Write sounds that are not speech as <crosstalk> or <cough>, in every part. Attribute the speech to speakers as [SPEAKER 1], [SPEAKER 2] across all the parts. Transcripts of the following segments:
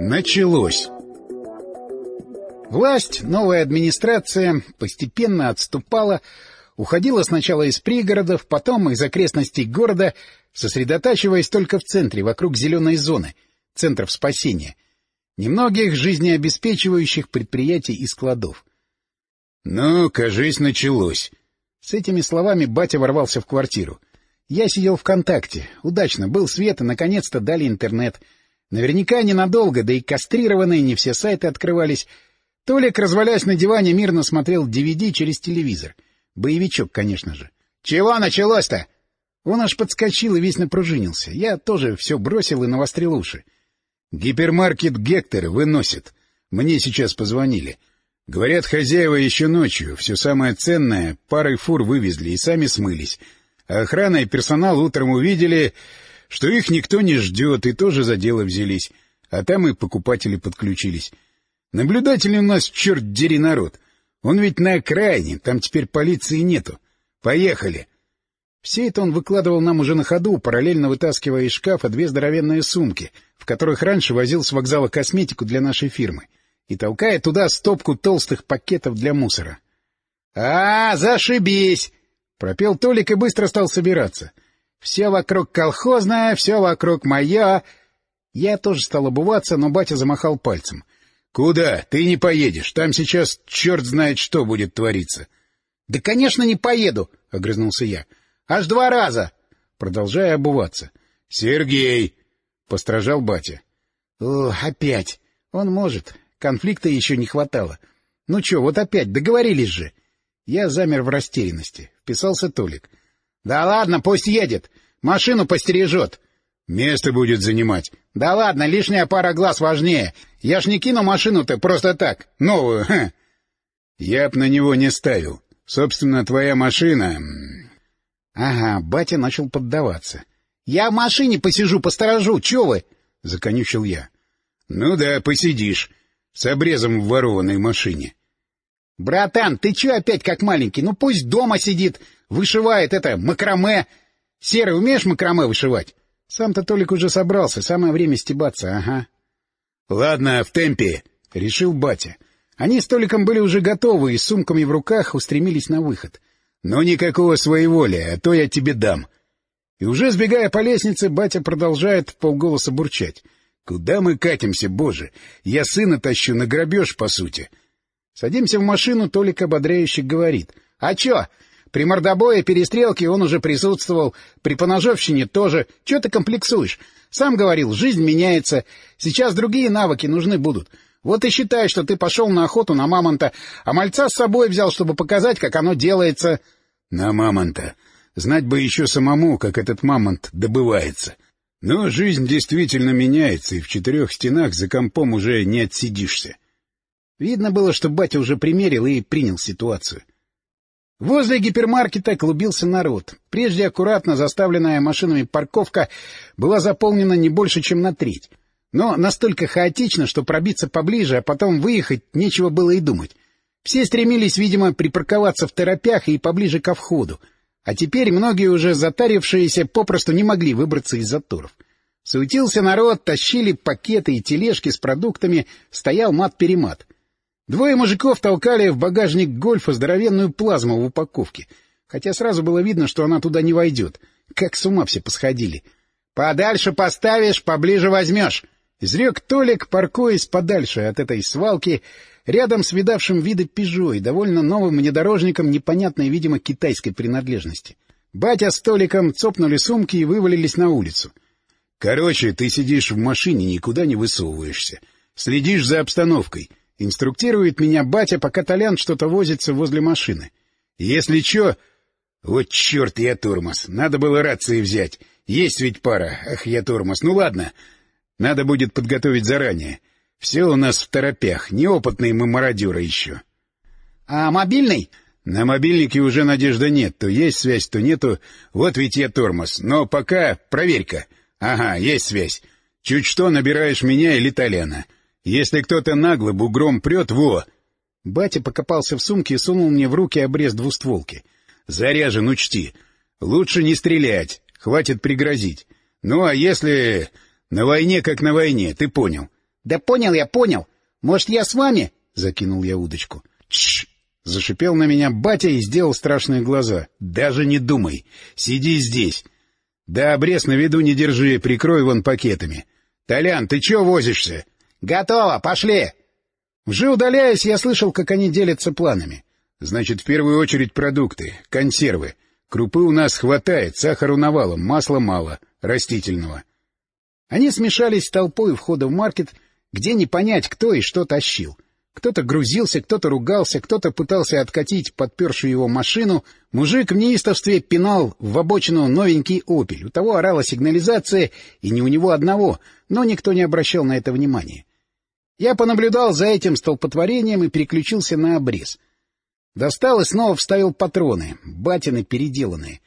[SPEAKER 1] Началось. Власть, новая администрация постепенно отступала, уходила сначала из пригородов, потом из окрестностей города, сосредотачиваясь только в центре, вокруг зеленой зоны, центров спасения, немногих жизнеобеспечивающих предприятий и складов. — Ну, кажись, началось. С этими словами батя ворвался в квартиру. Я сидел ВКонтакте. Удачно, был свет, и наконец-то дали интернет. Наверняка ненадолго, да и кастрированные не все сайты открывались. Толик, развалясь на диване, мирно смотрел DVD через телевизор. Боевичок, конечно же. — Чего началось-то? Он аж подскочил и весь напружинился. Я тоже все бросил и навострил уши. — Гипермаркет «Гектор» выносит. Мне сейчас позвонили. Говорят, хозяева еще ночью все самое ценное парой фур вывезли и сами смылись. А охрана и персонал утром увидели, что их никто не ждет, и тоже за дело взялись. А там и покупатели подключились. Наблюдатели у нас, черт дери, народ. Он ведь на окраине, там теперь полиции нету. Поехали. Все это он выкладывал нам уже на ходу, параллельно вытаскивая из шкафа две здоровенные сумки, в которых раньше возил с вокзала косметику для нашей фирмы и толкая туда стопку толстых пакетов для мусора. — А, зашибись! — пропел Толик и быстро стал собираться. — Все вокруг колхозное, все вокруг мое. Я тоже стал обуваться, но батя замахал пальцем. — Куда? Ты не поедешь. Там сейчас черт знает что будет твориться. — Да, конечно, не поеду, — огрызнулся я. — Аж два раза! Продолжая обуваться. — Сергей! — постражал батя. — опять! Он может. Конфликта еще не хватало. Ну что, вот опять, договорились же. Я замер в растерянности. Вписался Толик. — Да ладно, пусть едет. Машину постережет. — Место будет занимать. — Да ладно, лишняя пара глаз важнее. Я ж не кину машину-то просто так. Новую, ха. Я б на него не ставил. Собственно, твоя машина... Ага, батя начал поддаваться. — Я в машине посижу, посторожу, чё вы? — законючил я. — Ну да, посидишь с обрезом в ворованной машине. — Братан, ты чё опять как маленький? Ну пусть дома сидит, вышивает это, макраме. Серый, умеешь макраме вышивать? Сам-то Толик уже собрался, самое время стебаться, ага. — Ладно, в темпе, — решил батя. Они с Толиком были уже готовы и с сумками в руках устремились на выход. — Но никакого своеволия, а то я тебе дам. И уже сбегая по лестнице, батя продолжает полголоса бурчать. Куда мы катимся, боже? Я сына тащу на грабеж, по сути. Садимся в машину, Толик ободряюще говорит. — А чё? При мордобое, перестрелке он уже присутствовал, при поножовщине тоже. Чё ты комплексуешь? Сам говорил, жизнь меняется. Сейчас другие навыки нужны будут. Вот и считай, что ты пошел на охоту на мамонта, а мальца с собой взял, чтобы показать, как оно делается. — На мамонта. Знать бы еще самому, как этот мамонт добывается. — но жизнь действительно меняется, и в четырех стенах за компом уже не отсидишься. Видно было, что батя уже примерил и принял ситуацию. Возле гипермаркета клубился народ. Прежде аккуратно заставленная машинами парковка была заполнена не больше, чем на треть. Но настолько хаотично, что пробиться поближе, а потом выехать, нечего было и думать. Все стремились, видимо, припарковаться в торопях и поближе ко входу — а теперь многие уже затарившиеся попросту не могли выбраться из заторов. Суетился народ, тащили пакеты и тележки с продуктами, стоял мат-перемат. Двое мужиков толкали в багажник гольфа здоровенную плазму в упаковке, хотя сразу было видно, что она туда не войдет. Как с ума все посходили. — Подальше поставишь, поближе возьмешь! — изрек Толик, паркуясь подальше от этой свалки, рядом с видавшим виды «Пежо» и довольно новым внедорожником непонятной, видимо, китайской принадлежности. Батя с Толиком цопнули сумки и вывалились на улицу. — Короче, ты сидишь в машине, никуда не высовываешься. Следишь за обстановкой. Инструктирует меня батя, пока Толян что-то возится возле машины. Если чё... Вот черт, я тормоз. Надо было рации взять. Есть ведь пара. Ах, я тормоз. Ну ладно. Надо будет подготовить заранее. Все у нас в торопях, неопытные мы мародеры еще. — А мобильный? — На мобильнике уже надежды нет. То есть связь, то нету. Вот ведь я тормоз. Но пока проверь-ка. Ага, есть связь. Чуть что набираешь меня или Толяна. Если кто-то нагло бугром прет, во! Батя покопался в сумке и сунул мне в руки обрез двустволки. — Заряжен, учти. Лучше не стрелять. Хватит пригрозить. Ну, а если... На войне как на войне, ты понял. — Да понял я, понял. Может, я с вами? — закинул я удочку. — Тш! — зашипел на меня батя и сделал страшные глаза. — Даже не думай. Сиди здесь. Да обрез на виду не держи, прикрой вон пакетами. Толян, ты чё возишься? — Готово, пошли! Уже удаляясь, я слышал, как они делятся планами. Значит, в первую очередь продукты, консервы. Крупы у нас хватает, сахару навалом, масла мало, растительного. Они смешались с толпой у входа в маркет, где не понять, кто и что тащил. Кто-то грузился, кто-то ругался, кто-то пытался откатить подпершую его машину. Мужик в неистовстве пинал в обочину новенький «Опель». У того орала сигнализация, и не у него одного, но никто не обращал на это внимания. Я понаблюдал за этим столпотворением и переключился на обрез. Достал и снова вставил патроны, батины переделанные.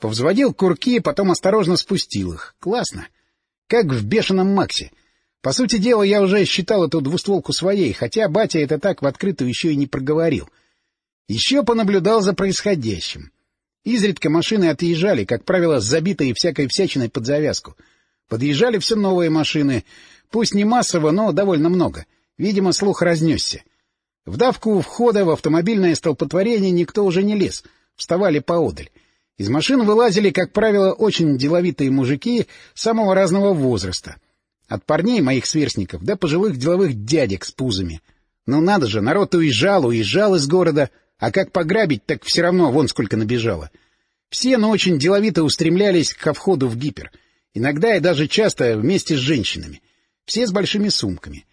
[SPEAKER 1] Повзводил курки, потом осторожно спустил их. Классно. Как в бешеном Максе. По сути дела, я уже считал эту двустволку своей, хотя батя это так в открытую еще и не проговорил. Еще понаблюдал за происходящим. Изредка машины отъезжали, как правило, забитые всякой всячиной под завязку. Подъезжали все новые машины, пусть не массово, но довольно много. Видимо, слух разнесся. В давку входа в автомобильное столпотворение никто уже не лез, вставали поодаль. Из машин вылазили, как правило, очень деловитые мужики самого разного возраста — от парней, моих сверстников, до пожилых деловых дядек с пузами. Ну надо же, народ уезжал, уезжал из города, а как пограбить, так все равно вон сколько набежало. Все, но очень деловито устремлялись ко входу в гипер. Иногда и даже часто вместе с женщинами. Все с большими сумками.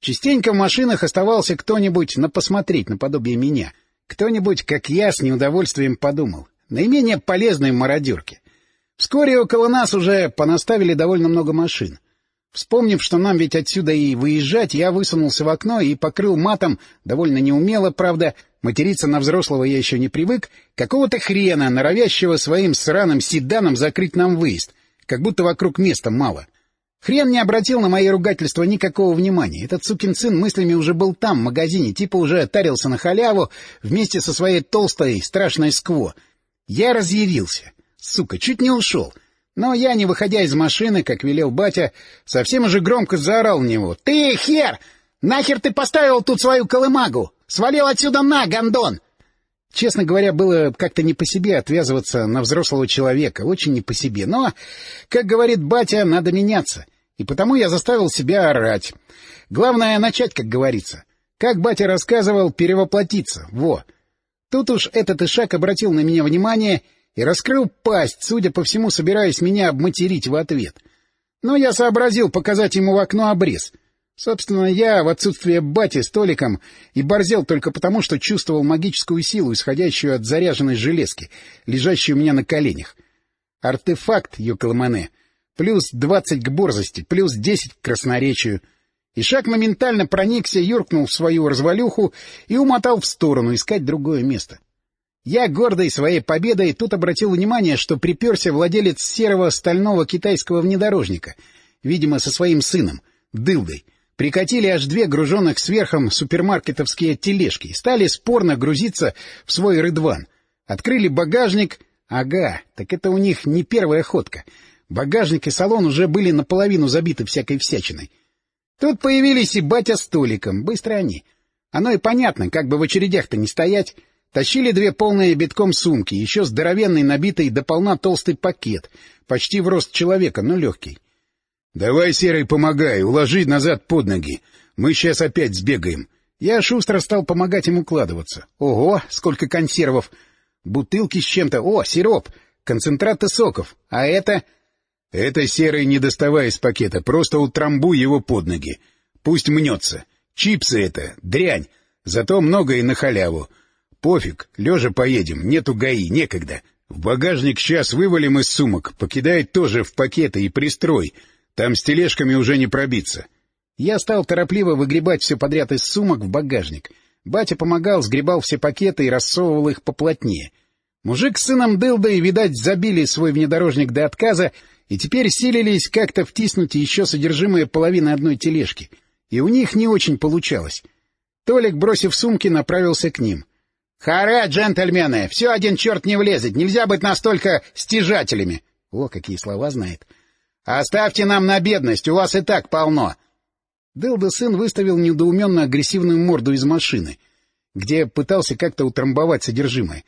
[SPEAKER 1] Частенько в машинах оставался кто-нибудь на посмотреть наподобие меня. Кто-нибудь, как я, с неудовольствием подумал. Наименее полезные мародерки. Вскоре около нас уже понаставили довольно много машин. Вспомнив, что нам ведь отсюда и выезжать, я высунулся в окно и покрыл матом, довольно неумело, правда, материться на взрослого я еще не привык, какого-то хрена, норовящего своим сраным седаном закрыть нам выезд, как будто вокруг места мало. Хрен не обратил на мои ругательства никакого внимания. Этот сукин сын мыслями уже был там, в магазине, типа уже тарился на халяву вместе со своей толстой страшной скво. Я разъярился. Сука, чуть не ушел. — но я, не выходя из машины, как велел батя, совсем уже громко заорал в него. — Ты, хер! Нахер ты поставил тут свою колымагу? Свалил отсюда на, гондон! Честно говоря, было как-то не по себе отвязываться на взрослого человека, очень не по себе. Но, как говорит батя, надо меняться. И потому я заставил себя орать. Главное — начать, как говорится. Как батя рассказывал, перевоплотиться. Во! Тут уж этот ишак обратил на меня внимание — и раскрыл пасть, судя по всему, собираясь меня обматерить в ответ. Но я сообразил показать ему в окно обрез. Собственно, я в отсутствие бати с Толиком и борзел только потому, что чувствовал магическую силу, исходящую от заряженной железки, лежащей у меня на коленях. Артефакт, Йоколомане, плюс двадцать к борзости, плюс десять к красноречию. И шаг моментально проникся, юркнул в свою развалюху и умотал в сторону искать другое место. Я, гордой своей победой, тут обратил внимание, что приперся владелец серого стального китайского внедорожника, видимо, со своим сыном, дылдой. Прикатили аж две груженных сверхом супермаркетовские тележки, стали спорно грузиться в свой рыдван. Открыли багажник. Ага, так это у них не первая ходка. Багажник и салон уже были наполовину забиты всякой всячиной. Тут появились и батя с Толиком, быстро они. Оно и понятно, как бы в очередях-то не стоять. Тащили две полные битком сумки, еще здоровенный, набитый до полна толстый пакет, почти в рост человека, но легкий. — Давай, Серый, помогай, уложи назад под ноги. Мы сейчас опять сбегаем. Я шустро стал помогать им укладываться. Ого, сколько консервов! Бутылки с чем-то. О, сироп! Концентраты соков. А это... — Это, Серый, не доставай из пакета, просто утрамбуй его под ноги. Пусть мнется. Чипсы это, дрянь, зато много и на халяву. Пофиг, лежа поедем, нету ГАИ, некогда. В багажник сейчас вывалим из сумок, покидает тоже в пакеты и пристрой. Там с тележками уже не пробиться. Я стал торопливо выгребать все подряд из сумок в багажник. Батя помогал, сгребал все пакеты и рассовывал их поплотнее. Мужик с сыном Дылдой, видать, забили свой внедорожник до отказа и теперь силились как-то втиснуть еще содержимое половины одной тележки. И у них не очень получалось. Толик, бросив сумки, направился к ним. «Харе, джентльмены! Все один черт не влезет! Нельзя быть настолько стяжателями!» О, какие слова знает! «Оставьте нам на бедность, у вас и так полно!» Дылда сын выставил недоуменно агрессивную морду из машины, где пытался как-то утрамбовать содержимое.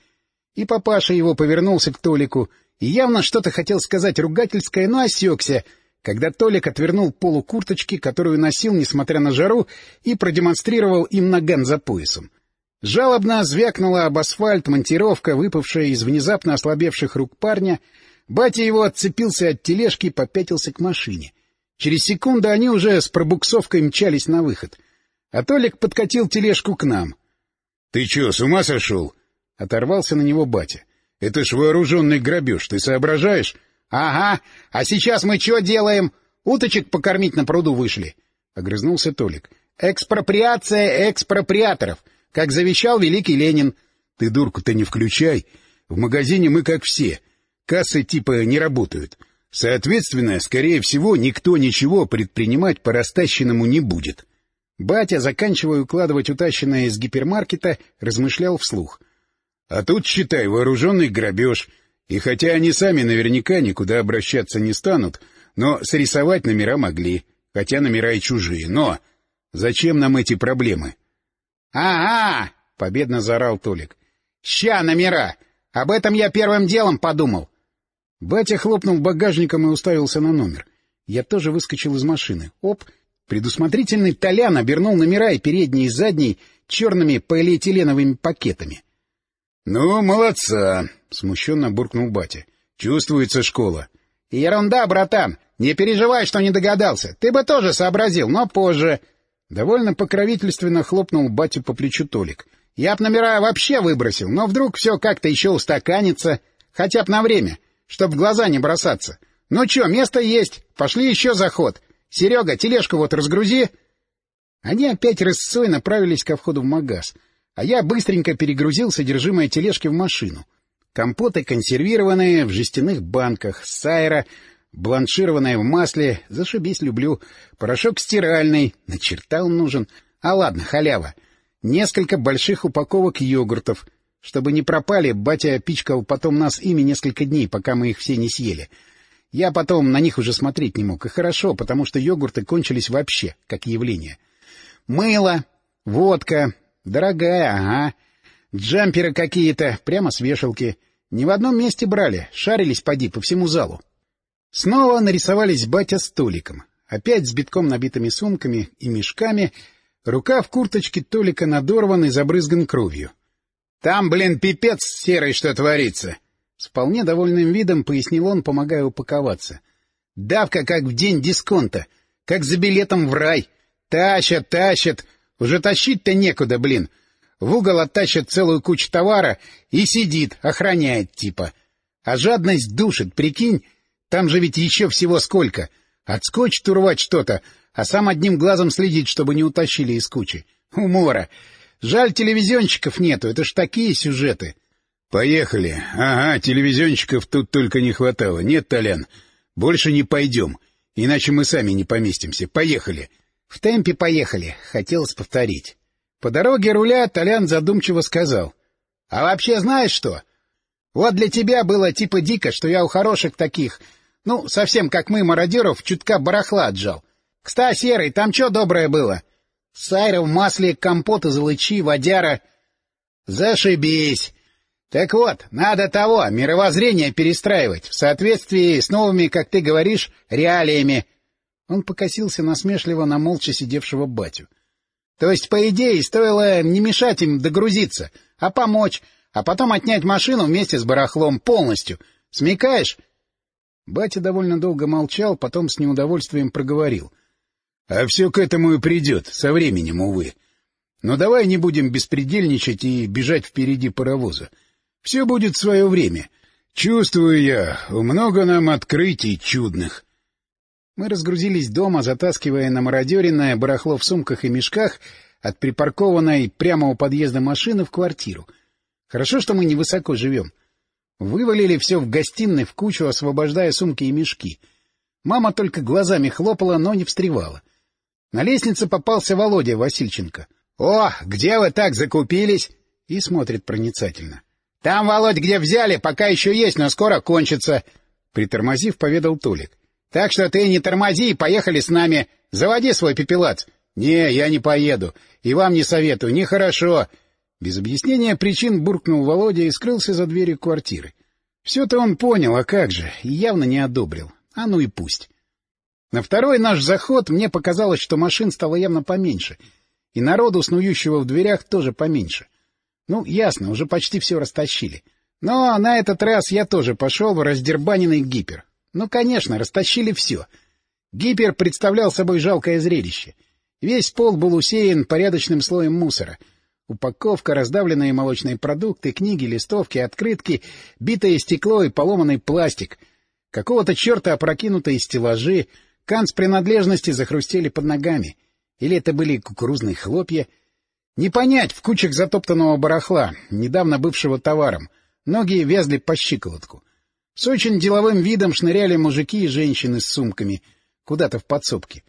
[SPEAKER 1] И папаша его повернулся к Толику и явно что-то хотел сказать ругательское, но осекся, когда Толик отвернул полу курточки, которую носил, несмотря на жару, и продемонстрировал им наган за поясом. Жалобно звякнула об асфальт монтировка, выпавшая из внезапно ослабевших рук парня. Батя его отцепился от тележки и попятился к машине. Через секунду они уже с пробуксовкой мчались на выход. А Толик подкатил тележку к нам.
[SPEAKER 2] — Ты чё, с ума сошел? — оторвался на него батя. — Это ж вооруженный грабеж, ты соображаешь?
[SPEAKER 1] — Ага, а сейчас мы что делаем? Уточек покормить на пруду вышли. — огрызнулся Толик. — Экспроприация экспроприаторов как завещал великий Ленин.
[SPEAKER 2] — Ты дурку-то не включай. В магазине мы как все. Кассы типа не работают. Соответственно, скорее всего, никто ничего предпринимать по растащенному не будет.
[SPEAKER 1] Батя, заканчивая укладывать утащенное из гипермаркета, размышлял вслух.
[SPEAKER 2] — А тут, считай, вооруженный грабеж. И хотя они сами наверняка никуда обращаться не станут, но срисовать номера могли, хотя номера и чужие. Но зачем нам эти проблемы?
[SPEAKER 1] «Ага!» — победно заорал Толик. «Ща номера! Об этом я первым делом подумал!» Батя хлопнул багажником и уставился на номер. Я тоже выскочил из машины. Оп! Предусмотрительный Толян обернул номера и передний, и задний черными полиэтиленовыми пакетами.
[SPEAKER 2] — Ну, молодца! — смущенно буркнул батя. — Чувствуется школа.
[SPEAKER 1] — Ерунда, братан! Не переживай, что не догадался. Ты бы тоже сообразил, но позже. Довольно покровительственно хлопнул батю по плечу Толик. Я б номера вообще выбросил, но вдруг все как-то еще устаканится, хотя б на время, чтоб в глаза не бросаться. Ну чё, место есть, пошли еще заход. Серега, тележку вот разгрузи. Они опять рысцой направились ко входу в магаз, а я быстренько перегрузил содержимое тележки в машину. Компоты консервированные в жестяных банках, сайра, Бланшированное в масле, зашибись люблю. Порошок стиральный, на черта он нужен. А ладно, халява. Несколько больших упаковок йогуртов. Чтобы не пропали, батя пичкал потом нас ими несколько дней, пока мы их все не съели. Я потом на них уже смотреть не мог, и хорошо, потому что йогурты кончились вообще, как явление. Мыло, водка, дорогая, ага, джамперы какие-то, прямо с вешалки. Ни в одном месте брали, шарились, поди, по всему залу. Снова нарисовались батя с Толиком. Опять с битком набитыми сумками и мешками. Рука в курточке Толика надорван и забрызган кровью. — Там, блин, пипец серый что творится! С вполне довольным видом пояснил он, помогая упаковаться. — Давка, как в день дисконта, как за билетом в рай. Тащат, тащат. Уже тащить-то некуда, блин. В угол оттащат целую кучу товара и сидит, охраняет типа. А жадность душит, прикинь, там же ведь еще всего сколько. Отскочит урвать что-то, а сам одним глазом следить, чтобы не утащили из кучи. Умора. Жаль, телевизионщиков нету, это ж такие сюжеты.
[SPEAKER 2] — Поехали. Ага, телевизионщиков тут только не хватало. Нет, Толян, больше не пойдем, иначе мы сами не поместимся. Поехали.
[SPEAKER 1] В темпе поехали, хотелось повторить. По дороге руля Толян задумчиво сказал. — А вообще знаешь что? Вот для тебя было типа дико, что я у хороших таких ну, совсем как мы, мародеров, чутка барахла отжал. Кста, Серый, там что доброе было? Сайра в масле, компот из лычи, водяра. Зашибись! Так вот, надо того, мировоззрение перестраивать, в соответствии с новыми, как ты говоришь, реалиями. Он покосился насмешливо на молча сидевшего батю. То есть, по идее, стоило не мешать им догрузиться, а помочь, а потом отнять машину вместе с барахлом полностью. Смекаешь? Батя довольно долго молчал, потом с неудовольствием проговорил.
[SPEAKER 2] — А все к этому и придет, со временем, увы. Но давай не будем беспредельничать и бежать впереди паровоза. Все будет в свое время. Чувствую я, много нам открытий чудных.
[SPEAKER 1] Мы разгрузились дома, затаскивая на мародеренное барахло в сумках и мешках от припаркованной прямо у подъезда машины в квартиру. Хорошо, что мы невысоко живем. Вывалили все в гостиной в кучу, освобождая сумки и мешки. Мама только глазами хлопала, но не встревала. На лестнице попался Володя Васильченко. — О, где вы так закупились? — и смотрит проницательно. — Там, Володь, где взяли, пока еще есть, но скоро кончится. Притормозив, поведал Толик. — Так что ты не тормози и поехали с нами. Заводи свой пепелац. «Не, я не поеду. И вам не советую. Нехорошо». Без объяснения причин буркнул Володя и скрылся за дверью квартиры. Все-то он понял, а как же, явно не одобрил. А ну и пусть. На второй наш заход мне показалось, что машин стало явно поменьше, и народу, снующего в дверях, тоже поменьше. Ну, ясно, уже почти все растащили. Но на этот раз я тоже пошел в раздербаненный гипер. Ну, конечно, растащили все. Гипер представлял собой жалкое зрелище — Весь пол был усеян порядочным слоем мусора. Упаковка, раздавленные молочные продукты, книги, листовки, открытки, битое стекло и поломанный пластик. Какого-то черта опрокинутые стеллажи, канц-принадлежности захрустели под ногами. Или это были кукурузные хлопья? Не понять в кучах затоптанного барахла, недавно бывшего товаром. Ноги вязли по щиколотку. С очень деловым видом шныряли мужики и женщины с сумками. Куда-то в подсобке.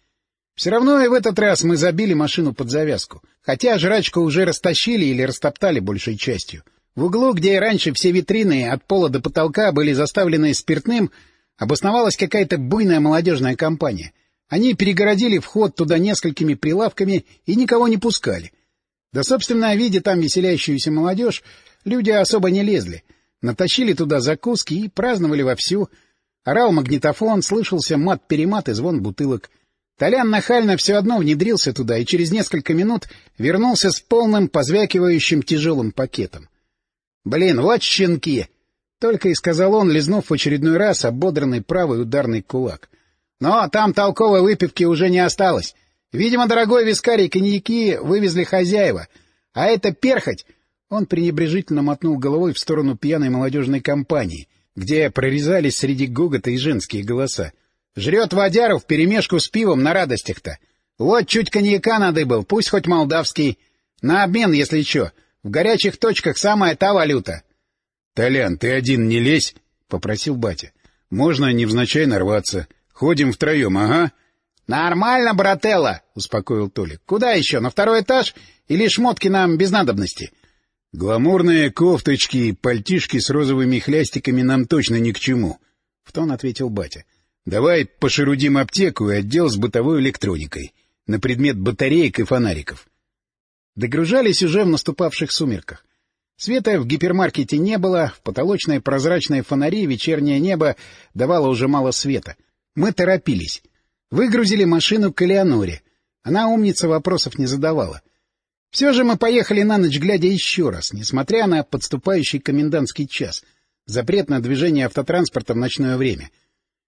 [SPEAKER 1] Все равно и в этот раз мы забили машину под завязку, хотя жрачку уже растащили или растоптали большей частью. В углу, где и раньше все витрины от пола до потолка были заставлены спиртным, обосновалась какая-то буйная молодежная компания. Они перегородили вход туда несколькими прилавками и никого не пускали. Да, собственно, видя там веселящуюся молодежь, люди особо не лезли. Натащили туда закуски и праздновали вовсю. Орал магнитофон, слышался мат-перемат и звон бутылок — Толян нахально все одно внедрился туда и через несколько минут вернулся с полным позвякивающим тяжелым пакетом. — Блин, вот щенки! — только и сказал он, лизнув в очередной раз ободранный правый ударный кулак. — Но там толковой выпивки уже не осталось. Видимо, дорогой вискарий коньяки вывезли хозяева. А это перхоть! Он пренебрежительно мотнул головой в сторону пьяной молодежной компании, где прорезались среди гогота и женские голоса. Жрет водяру вперемешку с пивом на радостях-то. Вот чуть коньяка надыбал, пусть хоть молдавский. На обмен, если чё. В горячих точках самая та валюта.
[SPEAKER 2] — Толян, ты один не лезь, — попросил батя. — Можно невзначай нарваться. Ходим втроем, ага.
[SPEAKER 1] — Нормально, брателло, — успокоил Толик. — Куда еще, на второй этаж? Или шмотки нам без надобности?
[SPEAKER 2] — Гламурные кофточки и пальтишки с розовыми хлястиками нам точно ни к чему, — в тон ответил батя. Давай пошерудим аптеку и отдел с бытовой электроникой на предмет батареек и фонариков.
[SPEAKER 1] Догружались уже в наступавших сумерках. Света в гипермаркете не было, в потолочные прозрачные фонари вечернее небо давало уже мало света. Мы торопились. Выгрузили машину к Элеоноре. Она умница вопросов не задавала. Все же мы поехали на ночь глядя еще раз, несмотря на подступающий комендантский час, запрет на движение автотранспорта в ночное время —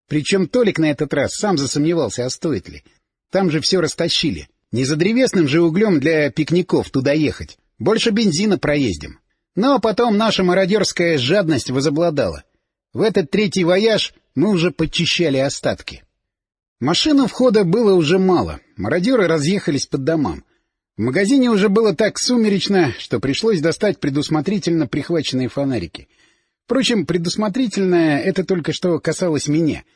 [SPEAKER 1] причем Толик на этот раз сам засомневался, а стоит ли. Там же все растащили. Не за древесным же углем для пикников туда ехать. Больше бензина проездим. Но потом наша мародерская жадность возобладала. В этот третий вояж мы уже подчищали остатки. Машин у входа было уже мало. Мародеры разъехались по домам. В магазине уже было так сумеречно, что пришлось достать предусмотрительно прихваченные фонарики. Впрочем, предусмотрительное — это только что касалось меня —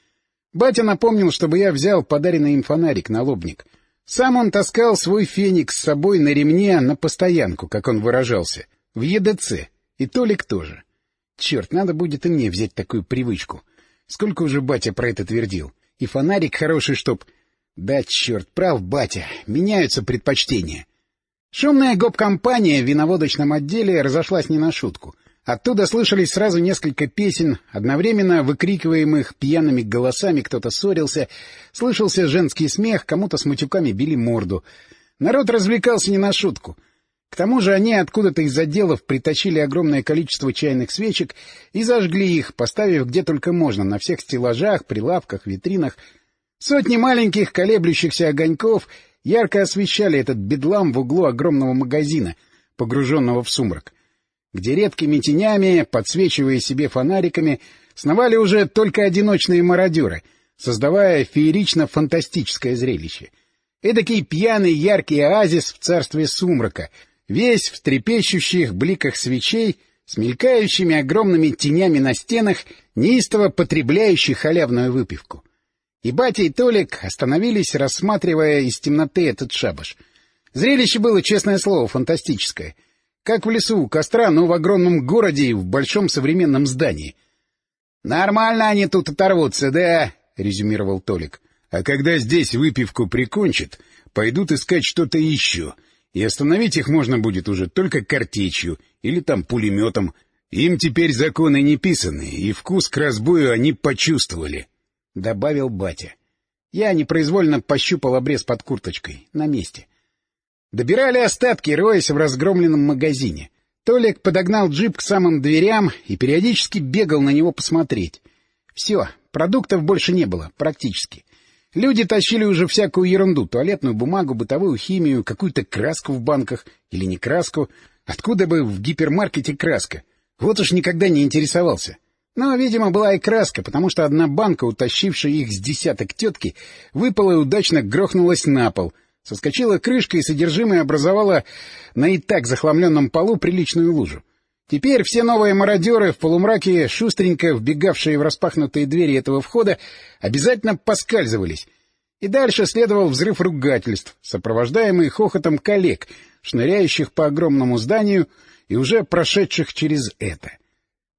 [SPEAKER 1] Батя напомнил, чтобы я взял подаренный им фонарик, налобник. Сам он таскал свой Fenix с собой на ремне на постоянку, как он выражался, в ЕДЦ. И Толик тоже. Черт, надо будет и мне взять такую привычку. Сколько уже батя про это твердил. И фонарик хороший, чтоб... Да, черт, прав батя, меняются предпочтения. Шумная гоп-компания в виноводочном отделе разошлась не на шутку — Оттуда слышались сразу несколько песен, одновременно выкрикиваемых пьяными голосами кто-то ссорился, слышался женский смех, кому-то с матюками били морду. Народ развлекался не на шутку. К тому же они откуда-то из отделов притащили огромное количество чайных свечек и зажгли их, поставив где только можно, на всех стеллажах, прилавках, витринах. Сотни маленьких колеблющихся огоньков ярко освещали этот бедлам в углу огромного магазина, погруженного в сумрак где редкими тенями, подсвечивая себе фонариками, сновали уже только одиночные мародеры, создавая феерично-фантастическое зрелище. Эдакий пьяный яркий оазис в царстве сумрака, весь в трепещущих бликах свечей, с мелькающими огромными тенями на стенах, неистово потребляющий халявную выпивку. И батя и Толик остановились, рассматривая из темноты этот шабаш. Зрелище было, честное слово, фантастическое — как в лесу у костра, но в огромном городе и в большом современном здании. — Нормально они тут оторвутся, да? — резюмировал Толик.
[SPEAKER 2] — А когда здесь выпивку прикончат, пойдут искать что-то еще, и остановить их можно будет уже только картечью или там пулеметом. Им теперь законы не писаны, и вкус к разбою они почувствовали, — добавил батя. Я непроизвольно пощупал обрез под курточкой. На месте. Добирали остатки, роясь в разгромленном магазине. Толик подогнал джип к самым дверям и периодически бегал на него посмотреть. Все, продуктов больше не было, практически. Люди тащили уже всякую ерунду — туалетную бумагу, бытовую химию, какую-то краску в банках или не краску. Откуда бы в гипермаркете краска? Вот уж никогда не интересовался. Но, видимо, была и краска, потому что одна банка, утащившая их с десяток тетки, выпала и удачно грохнулась на пол, соскочила крышка и содержимое образовала на и так захламленном полу приличную лужу. Теперь все новые мародеры в полумраке, шустренько вбегавшие в распахнутые двери этого входа, обязательно поскальзывались. И дальше следовал взрыв ругательств, сопровождаемый хохотом коллег, шныряющих по огромному зданию и уже прошедших через это —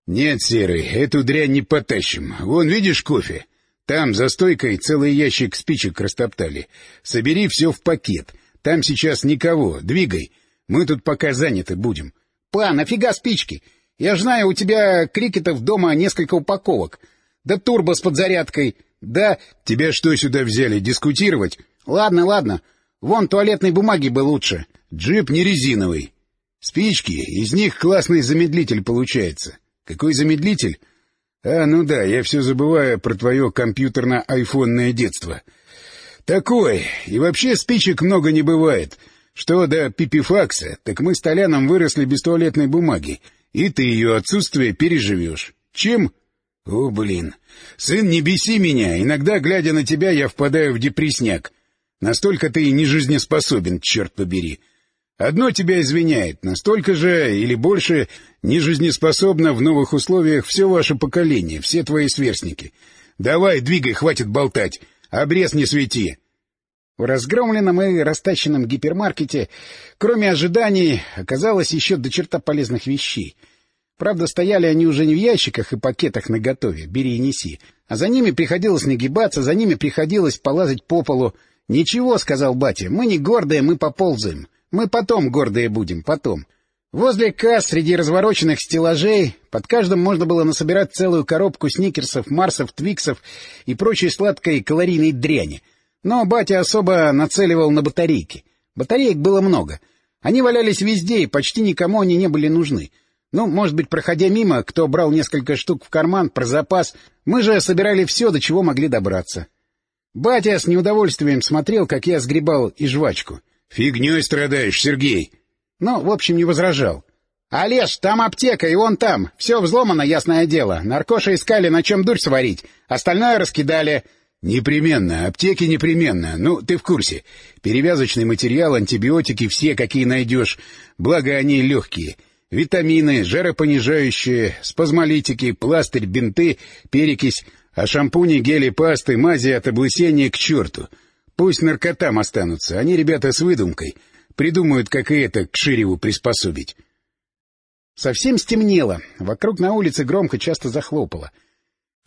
[SPEAKER 2] «Нет, Серый, эту дрянь не потащим. Вон, видишь кофе? Там за стойкой целый ящик спичек растоптали. Собери все в пакет. Там сейчас никого. Двигай. Мы тут пока заняты будем». «Па, нафига спички? Я ж знаю, у тебя крикетов дома несколько упаковок. Да турбо с подзарядкой. Да...» «Тебя что сюда взяли, дискутировать?»
[SPEAKER 1] «Ладно, ладно. Вон туалетной бумаги бы лучше».
[SPEAKER 2] «Джип не резиновый. Спички, из них классный замедлитель получается». Какой замедлитель? А, ну да, я все забываю про твое компьютерно-айфонное детство. Такой. И вообще спичек много не бывает. Что до пипифакса, так мы с Толяном выросли без туалетной бумаги, и ты ее отсутствие переживешь. Чем? О, блин. Сын, не беси меня. Иногда, глядя на тебя, я впадаю в депрессняк. Настолько ты нежизнеспособен, черт побери. Одно тебя извиняет, настолько же или больше нежизнеспособно в новых условиях все ваше поколение, все твои сверстники. Давай, двигай, хватит болтать. Обрез не свети.
[SPEAKER 1] В разгромленном и растащенном гипермаркете, кроме ожиданий, оказалось еще до черта полезных вещей. Правда, стояли они уже не в ящиках и пакетах наготове, бери и неси, а за ними приходилось нагибаться, за ними приходилось полазать по полу. — Ничего, — сказал батя, — мы не гордые, мы поползаем. Мы потом гордые будем, потом. Возле касс, среди развороченных стеллажей, под каждым можно было насобирать целую коробку сникерсов, марсов, твиксов и прочей сладкой калорийной дряни. Но батя особо нацеливал на батарейки. Батареек было много. Они валялись везде, и почти никому они не были нужны. Ну, может быть, проходя мимо, кто брал несколько штук в карман про запас, мы же собирали все, до чего могли добраться. Батя с неудовольствием смотрел, как я сгребал и жвачку.
[SPEAKER 2] — Фигней страдаешь, Сергей.
[SPEAKER 1] Ну, в общем, не возражал. — Олеж, там аптека, и вон там. Все взломано, ясное дело. Наркоша искали, на чем дурь сварить. Остальное раскидали.
[SPEAKER 2] — Непременно. Аптеки непременно. Ну, ты в курсе. Перевязочный материал, антибиотики, все, какие найдешь. Благо, они легкие. Витамины, жаропонижающие, спазмолитики, пластырь, бинты, перекись, а шампуни, гели, пасты, мази от облысения к черту. Пусть наркотам останутся, они ребята с выдумкой. Придумают, как и это к Ширеву приспособить.
[SPEAKER 1] Совсем стемнело. Вокруг на улице громко часто захлопало.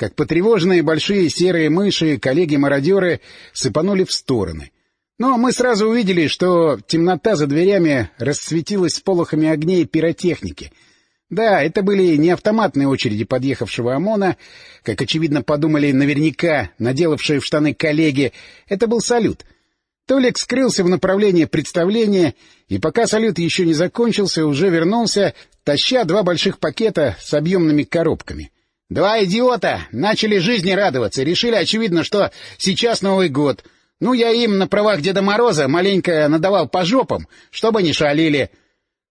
[SPEAKER 1] Как потревоженные большие серые мыши, коллеги-мародеры сыпанули в стороны. Но мы сразу увидели, что темнота за дверями расцветилась с полохами огней пиротехники — да, это были не автоматные очереди подъехавшего ОМОНа, как, очевидно, подумали наверняка наделавшие в штаны коллеги. Это был салют. Толик скрылся в направлении представления, и пока салют еще не закончился, уже вернулся, таща два больших пакета с объемными коробками. Два идиота начали жизни радоваться, решили, очевидно, что сейчас Новый год. Ну, я им на правах Деда Мороза маленько надавал по жопам, чтобы не шалили.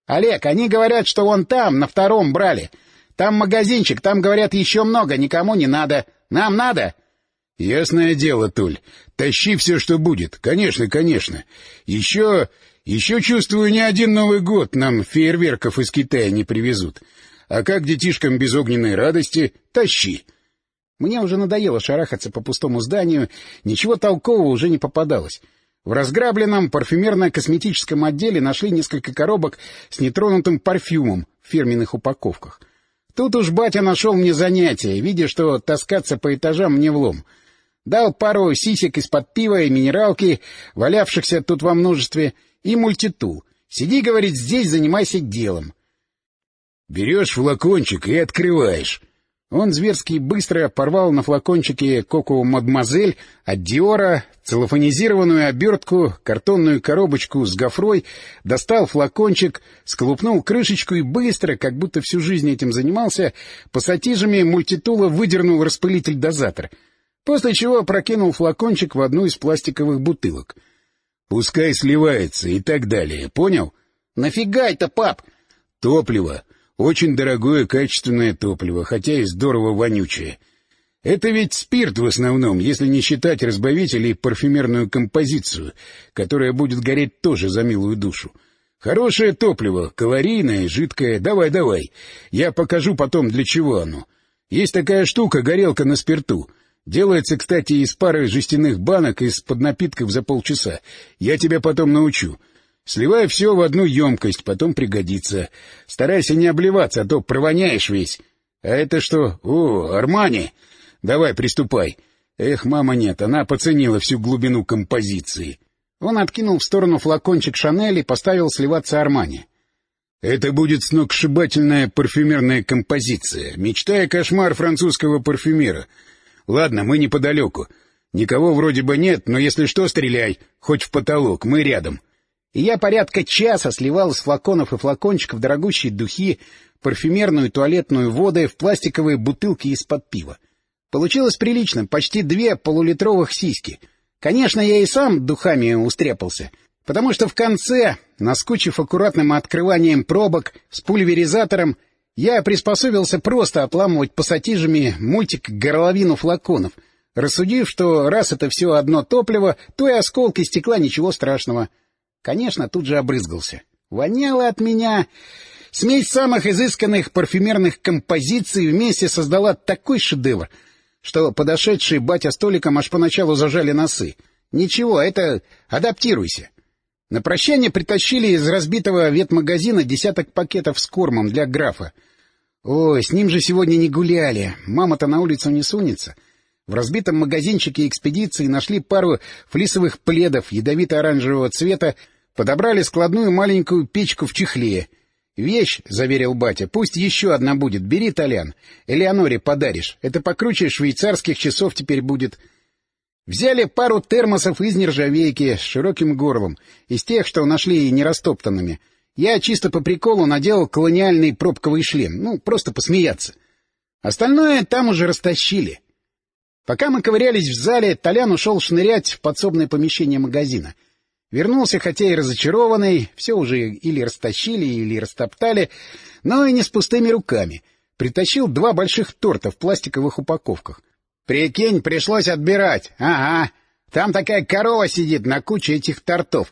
[SPEAKER 1] Олег, они говорят, что вон там, на втором брали. Там магазинчик, там, говорят, еще много, никому не надо. Нам надо?
[SPEAKER 2] — Ясное дело, Туль. Тащи все, что будет. Конечно, конечно. Еще... Еще, чувствую, ни один Новый год нам фейерверков из Китая не привезут. А как детишкам без огненной радости? Тащи.
[SPEAKER 1] Мне уже надоело шарахаться по пустому зданию, ничего толкового уже не попадалось. В разграбленном парфюмерно-косметическом отделе нашли несколько коробок с нетронутым парфюмом в фирменных упаковках. Тут уж батя нашел мне занятие, видя, что таскаться по этажам мне влом. Дал пару сисек из-под пива и минералки, валявшихся тут во множестве, и мультитул. Сиди, говорит, здесь, занимайся делом.
[SPEAKER 2] Берешь флакончик и открываешь.
[SPEAKER 1] Он зверски быстро порвал на флакончике коку мадемуазель от Диора, целлофанизированную обертку, картонную коробочку с гофрой, достал флакончик, сколупнул крышечку и быстро, как будто всю жизнь этим занимался, пассатижами мультитула выдернул распылитель-дозатор, после чего прокинул флакончик в одну из пластиковых бутылок.
[SPEAKER 2] «Пускай сливается и так далее, понял?»
[SPEAKER 1] «Нафига это, пап?»
[SPEAKER 2] «Топливо». Очень дорогое качественное топливо, хотя и здорово вонючее. Это ведь спирт в основном, если не считать разбавитель и парфюмерную композицию, которая будет гореть тоже за милую душу. Хорошее топливо, калорийное, жидкое. Давай, давай. Я покажу потом, для чего оно. Есть такая штука, горелка на спирту. Делается, кстати, из пары жестяных банок из-под напитков за полчаса. Я тебя потом научу. Сливай все в одну емкость, потом пригодится. Старайся не обливаться, а то провоняешь весь. А это что? О, Армани! Давай, приступай. Эх, мама нет, она поценила всю глубину композиции.
[SPEAKER 1] Он откинул в сторону флакончик Шанель и поставил сливаться Армани.
[SPEAKER 2] Это будет сногсшибательная парфюмерная композиция. Мечта и кошмар французского парфюмера. Ладно, мы неподалеку. Никого вроде бы нет, но если что, стреляй. Хоть в потолок, мы рядом.
[SPEAKER 1] — и я порядка часа сливал из флаконов и флакончиков дорогущие духи, парфюмерную туалетную воду в пластиковые бутылки из-под пива. Получилось прилично, почти две полулитровых сиськи. Конечно, я и сам духами устрепался, потому что в конце, наскучив аккуратным открыванием пробок с пульверизатором, я приспособился просто отламывать пассатижами мультик-горловину флаконов, рассудив, что раз это все одно топливо, то и осколки стекла ничего страшного — Конечно, тут же обрызгался. Воняло от меня. Смесь самых изысканных парфюмерных композиций вместе создала такой шедевр, что подошедшие батя столиком аж поначалу зажали носы. Ничего, это адаптируйся. На прощание притащили из разбитого ветмагазина десяток пакетов с кормом для графа. Ой, с ним же сегодня не гуляли. Мама-то на улицу не сунется. В разбитом магазинчике экспедиции нашли пару флисовых пледов ядовито-оранжевого цвета Подобрали складную маленькую печку в чехле. «Вещь», — заверил батя, — «пусть еще одна будет. Бери, Толян. Элеоноре подаришь. Это покруче швейцарских часов теперь будет». Взяли пару термосов из нержавейки с широким горлом, из тех, что нашли нерастоптанными. Я чисто по приколу надел колониальный пробковый шлем, ну, просто посмеяться. Остальное там уже растащили. Пока мы ковырялись в зале, Толян ушел шнырять в подсобное помещение магазина — Вернулся, хотя и разочарованный, все уже или растащили, или растоптали, но и не с пустыми руками. Притащил два больших торта в пластиковых упаковках. Прикинь, пришлось отбирать. Ага. Там такая корова сидит на куче этих тортов.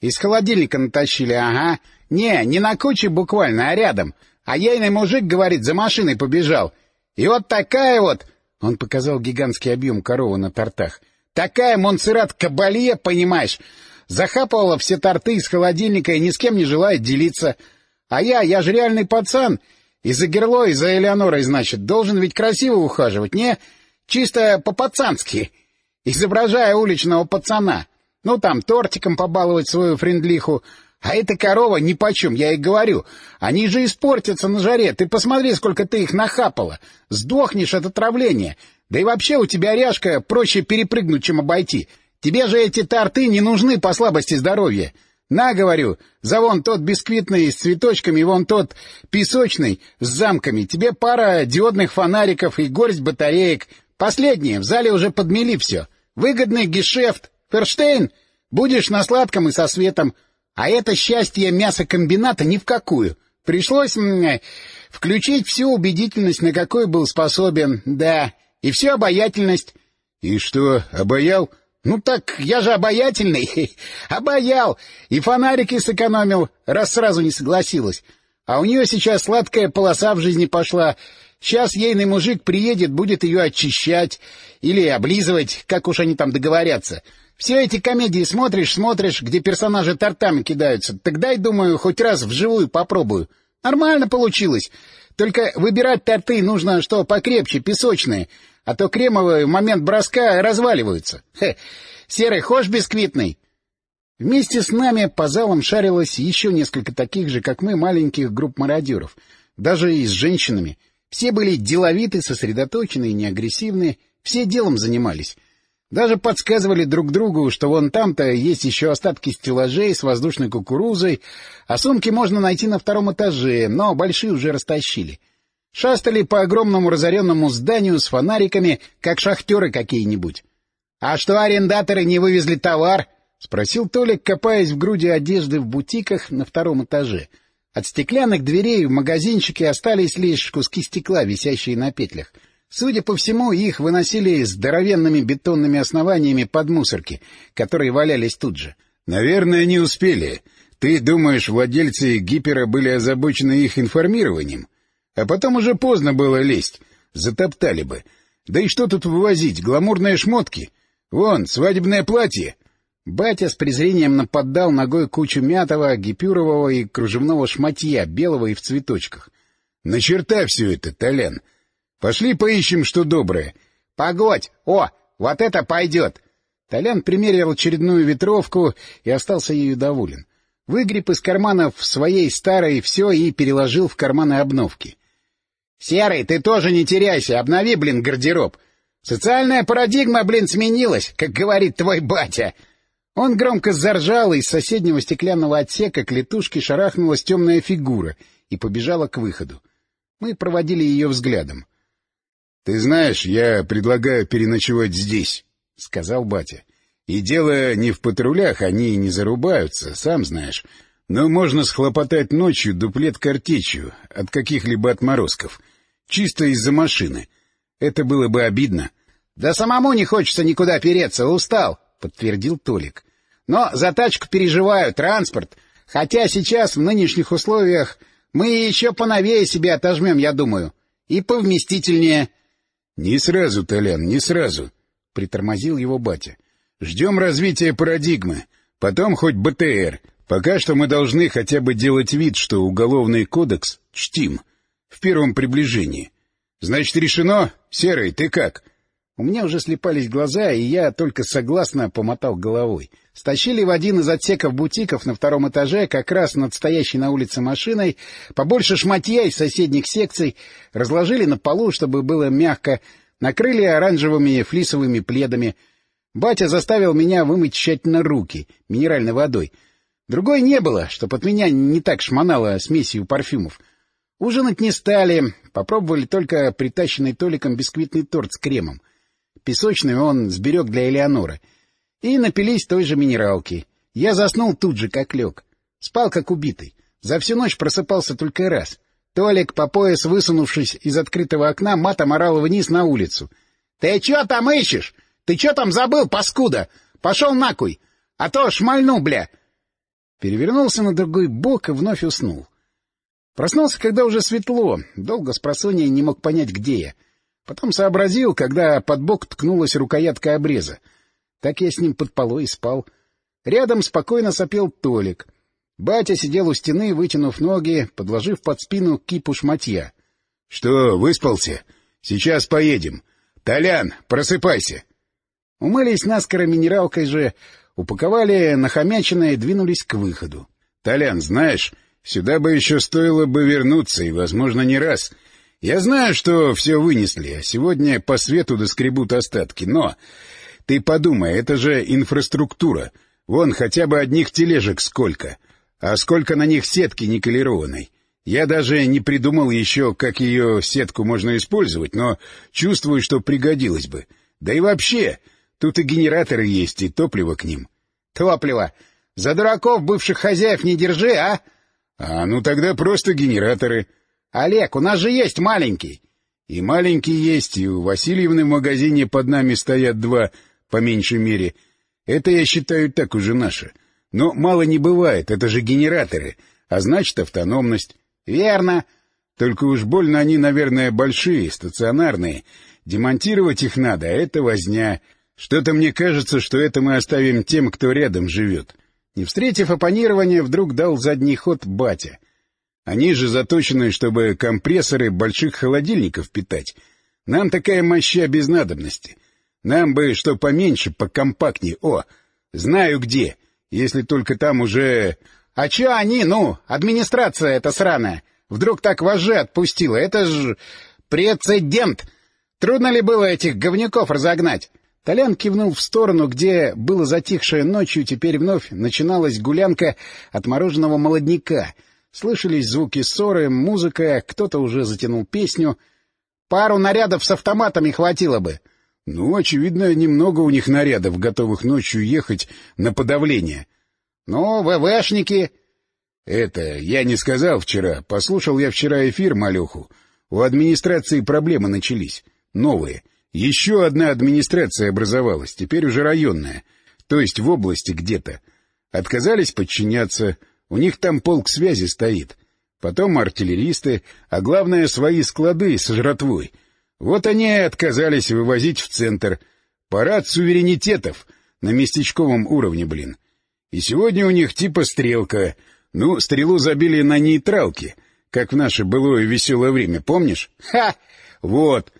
[SPEAKER 1] Из холодильника натащили, ага. Не, не на куче буквально, а рядом. А ейный мужик, говорит, за машиной побежал. И вот такая вот... Он показал гигантский объем коровы на тортах. Такая Монсеррат Кабалье, понимаешь, Захапывала все торты из холодильника и ни с кем не желает делиться. А я, я же реальный пацан. И за Герло, и за Элеонорой, значит, должен ведь красиво ухаживать, не? Чисто по-пацански, изображая уличного пацана. Ну, там, тортиком побаловать свою френдлиху. А эта корова нипочем, я и говорю. Они же испортятся на жаре. Ты посмотри, сколько ты их нахапала. Сдохнешь от отравления. Да и вообще у тебя ряжка проще перепрыгнуть, чем обойти. Тебе же эти торты не нужны по слабости здоровья. На, говорю, за вон тот бисквитный с цветочками, вон тот песочный с замками. Тебе пара диодных фонариков и горсть батареек. Последнее, в зале уже подмели все. Выгодный гешефт. Ферштейн, будешь на сладком и со светом. А это счастье мясокомбината ни в какую. Пришлось мне включить всю убедительность, на какой был способен, да, и всю обаятельность.
[SPEAKER 2] — И что, обаял?
[SPEAKER 1] Ну так я же обаятельный. <laughs> Обаял. И фонарики сэкономил, раз сразу не согласилась. А у нее сейчас сладкая полоса в жизни пошла. Сейчас ейный мужик приедет, будет ее очищать или облизывать, как уж они там договорятся. Все эти комедии смотришь, смотришь, где персонажи тортами кидаются. Так дай, думаю, хоть раз вживую попробую. Нормально получилось. Только выбирать торты нужно что покрепче, песочные. а то кремовые в момент броска разваливаются. Хе, серый, хошь бисквитный? Вместе с нами по залам шарилось еще несколько таких же, как мы, маленьких групп мародеров, даже и с женщинами. Все были деловиты, сосредоточенные, неагрессивные, все делом занимались. Даже подсказывали друг другу, что вон там-то есть еще остатки стеллажей с воздушной кукурузой, а сумки можно найти на втором этаже, но большие уже растащили. Шастали по огромному разоренному зданию с фонариками, как шахтеры какие-нибудь. — А что арендаторы не вывезли товар? — спросил Толик, копаясь в груди одежды в бутиках на втором этаже. От стеклянных дверей в магазинчике остались лишь куски стекла, висящие на петлях. Судя по всему, их выносили здоровенными бетонными основаниями под мусорки, которые валялись тут же.
[SPEAKER 2] — Наверное, не успели. Ты думаешь, владельцы гипера были озабочены их информированием? А потом уже поздно было лезть. Затоптали бы. Да и что тут вывозить? Гламурные шмотки? Вон, свадебное платье.
[SPEAKER 1] Батя с презрением нападал ногой кучу мятого, гипюрового и кружевного шматья, белого и в цветочках.
[SPEAKER 2] — На черта все это, Толян! Пошли поищем, что доброе.
[SPEAKER 1] — Погодь! О, вот это пойдет! Толян примерил очередную ветровку и остался ею доволен. Выгреб из карманов своей старой все и переложил в карманы обновки. — Серый, ты тоже не теряйся, обнови, блин, гардероб. Социальная парадигма, блин, сменилась, как говорит твой батя. — он громко заржал, и из соседнего стеклянного отсека к летушке шарахнулась темная фигура и побежала к выходу. Мы проводили ее взглядом.
[SPEAKER 2] — Ты знаешь, я предлагаю переночевать здесь, — сказал батя. — И дело не в патрулях, они не зарубаются, сам знаешь. Но можно схлопотать ночью дуплет картечью от каких-либо отморозков. Чисто из-за машины. Это было бы обидно.
[SPEAKER 1] — Да самому не хочется никуда переться, устал, — подтвердил Толик. Но за тачку переживаю, транспорт. Хотя сейчас, в нынешних условиях, мы еще поновее себе отожмем, я думаю. И повместительнее.
[SPEAKER 2] — Не сразу, Толян, не сразу, — притормозил его батя. — Ждем развития парадигмы. Потом хоть БТР. Пока что мы должны хотя бы делать вид, что уголовный кодекс чтим. В первом приближении. Значит, решено? Серый, ты как?
[SPEAKER 1] — у меня уже слепались глаза, и я только согласно помотал головой. Стащили в один из отсеков бутиков на втором этаже, как раз над стоящей на улице машиной, побольше шматья из соседних секций, разложили на полу, чтобы было мягко, накрыли оранжевыми флисовыми пледами. Батя заставил меня вымыть тщательно руки минеральной водой. Другой не было, чтоб от меня не так шмонало смесью парфюмов. Ужинать не стали, попробовали только притащенный Толиком бисквитный торт с кремом. Песочную он сберег для Элеоноры. И напились той же минералки. Я заснул тут же, как лег. Спал, как убитый. За всю ночь просыпался только раз. Толик, по пояс высунувшись из открытого окна, матом орал вниз на улицу. — Ты чё там ищешь? Ты чё там забыл, паскуда? Пошел накуй! А то шмальну, бля! Перевернулся на другой бок и вновь уснул. Проснулся, когда уже светло, долго с просонья не мог понять, где я — Потом сообразил, когда под бок ткнулась рукоятка обреза. Так я с ним под полой спал. Рядом спокойно сопел Толик. Батя сидел у стены, вытянув ноги, подложив под спину кипу шматья.
[SPEAKER 2] — Что, выспался? Сейчас поедем. Толян, просыпайся!
[SPEAKER 1] Умылись наскоро минералкой же, упаковали нахомяченное и двинулись к выходу.
[SPEAKER 2] — Толян, знаешь, сюда бы еще стоило бы вернуться, и, возможно, не раз — я знаю, что все вынесли, а сегодня по свету доскребут остатки, но... Ты подумай, это же инфраструктура. Вон хотя бы одних тележек сколько. А сколько на них сетки никелированной. Я даже не придумал еще, как ее сетку можно использовать, но чувствую, что пригодилось бы. Да и вообще, тут и генераторы есть, и топливо к ним.
[SPEAKER 1] Топливо! За дураков бывших хозяев не держи, а?
[SPEAKER 2] А, ну тогда просто генераторы.
[SPEAKER 1] — Олег, у нас же есть маленький.
[SPEAKER 2] — И маленький есть, и у Васильевны в магазине под нами стоят два, по меньшей мере. Это, я считаю, так уже наше. Но мало не бывает, это же генераторы, а значит автономность.
[SPEAKER 1] — Верно.
[SPEAKER 2] Только уж больно они, наверное, большие, стационарные. Демонтировать их надо, а это возня. Что-то мне кажется, что это мы оставим тем, кто рядом живет.
[SPEAKER 1] Не встретив оппонирования, вдруг дал задний ход батя —
[SPEAKER 2] они же заточены, чтобы компрессоры больших холодильников питать. Нам такая моща без надобности. Нам бы что поменьше, покомпактнее. О, знаю где, если только там уже...
[SPEAKER 1] А чё они, ну, администрация эта сраная, вдруг так вожжи отпустила? Это ж прецедент! Трудно ли было этих говнюков разогнать? Толян кивнул в сторону, где было затихшее ночью, теперь вновь начиналась гулянка отмороженного молодняка. Слышались звуки ссоры, музыка, кто-то уже затянул песню. Пару нарядов с автоматами хватило бы.
[SPEAKER 2] Ну, очевидно, немного у них нарядов, готовых ночью ехать на подавление.
[SPEAKER 1] Ну, ВВшники...
[SPEAKER 2] Это я не сказал вчера. Послушал я вчера эфир, малюху. У администрации проблемы начались. Новые. Еще одна администрация образовалась, теперь уже районная. То есть в области где-то. Отказались подчиняться. У них там полк связи стоит. Потом артиллеристы, а главное, свои склады с жратвой. Вот они и отказались вывозить в центр. Парад суверенитетов на местечковом уровне, блин. И сегодня у них типа стрелка. Ну, стрелу забили на нейтралке, как в наше былое веселое время, помнишь? Ха! Вот.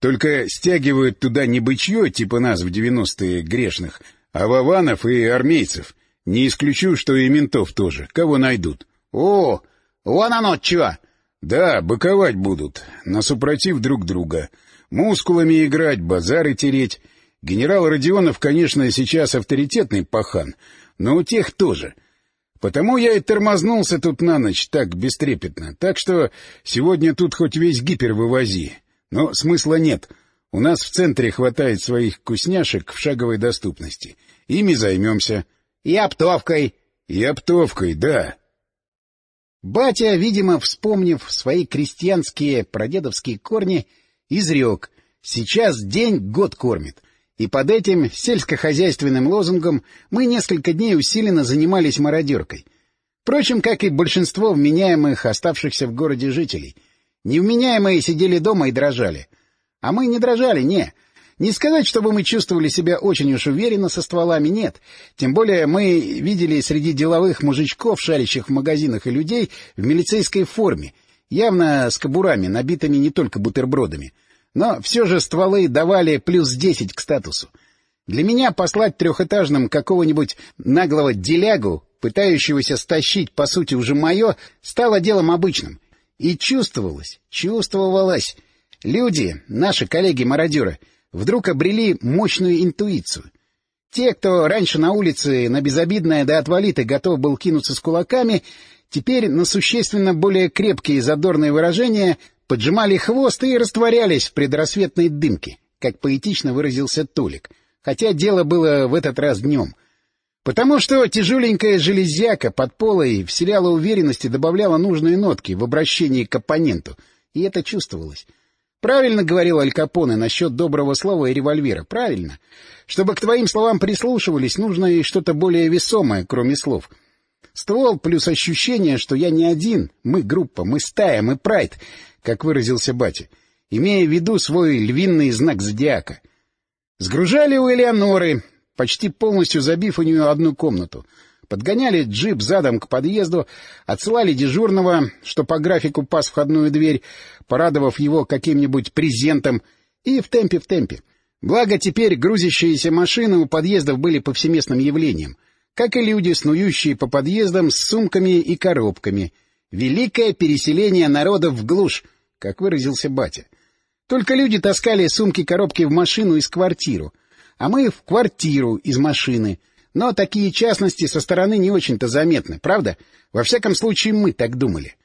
[SPEAKER 2] Только стягивают туда не бычье, типа нас в девяностые грешных, а вованов и армейцев. Не исключу, что и ментов тоже. Кого найдут.
[SPEAKER 1] О, вон оно чего!
[SPEAKER 2] Да, быковать будут, насупротив друг друга. Мускулами играть, базары тереть. Генерал Родионов, конечно, сейчас авторитетный пахан, но у тех тоже. Потому я и тормознулся тут на ночь так бестрепетно. Так что сегодня тут хоть весь гипер вывози. Но смысла нет. У нас в центре хватает своих вкусняшек в шаговой доступности. Ими займемся.
[SPEAKER 1] — И оптовкой.
[SPEAKER 2] — И оптовкой, да.
[SPEAKER 1] Батя, видимо, вспомнив свои крестьянские прадедовские корни, изрек «Сейчас день год кормит». И под этим сельскохозяйственным лозунгом мы несколько дней усиленно занимались мародеркой. Впрочем, как и большинство вменяемых оставшихся в городе жителей. Невменяемые сидели дома и дрожали. А мы не дрожали, не. Не сказать, чтобы мы чувствовали себя очень уж уверенно со стволами, нет. Тем более мы видели среди деловых мужичков, шарящих в магазинах, и людей в милицейской форме, явно с кобурами, набитыми не только бутербродами — но все же стволы давали плюс десять к статусу. Для меня послать трехэтажным какого-нибудь наглого делягу, пытающегося стащить, по сути, уже мое, стало делом обычным. И чувствовалось, чувствовалось. Люди, наши коллеги-мародеры, вдруг обрели мощную интуицию. Те, кто раньше на улице на безобидное да отвалиты готов был кинуться с кулаками, теперь на существенно более крепкие и задорные выражения поджимали хвост и растворялись в предрассветной дымке, как поэтично выразился Толик, хотя дело было в этот раз днем. Потому что тяжеленькая железяка под полой вселяла уверенность и добавляла нужные нотки в обращении к оппоненту, и это чувствовалось. Правильно говорил Аль Капоне насчет доброго слова и револьвера. Правильно. Чтобы к твоим словам прислушивались, нужно и что-то более весомое, кроме слов. Ствол плюс ощущение, что я не один, мы группа, мы стая, мы прайд, как выразился батя, имея в виду свой львиный знак зодиака. Сгружали у Элеоноры, почти полностью забив у нее одну комнату. Подгоняли джип задом к подъезду, отсылали дежурного, что по графику пас входную дверь, порадовав его каким-нибудь презентом, и в темпе в темпе. Благо теперь грузящиеся машины у подъездов были повсеместным явлением, как и люди, снующие по подъездам с сумками и коробками — Великое переселение народов в глушь, как выразился батя. Только люди таскали сумки-коробки в машину из квартиру, а мы в квартиру из машины. Но такие частности со стороны не очень-то заметны, правда? Во всяком случае, мы так думали.